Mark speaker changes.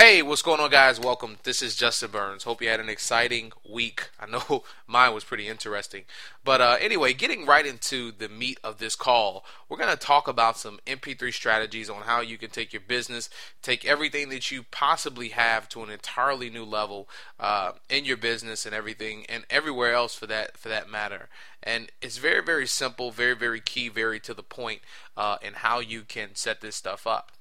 Speaker 1: Hey, what's going on, guys? Welcome. This is Justin Burns. Hope you had an exciting week. I know mine was pretty interesting. But uh, anyway, getting right into the meat of this call, we're going to talk about some MP3 strategies on how you can take your business, take everything that you possibly have to an entirely new level uh, in your business and everything, and everywhere else for that for that matter. And it's very, very simple, very, very key, very to the point uh, in how you can set this stuff up.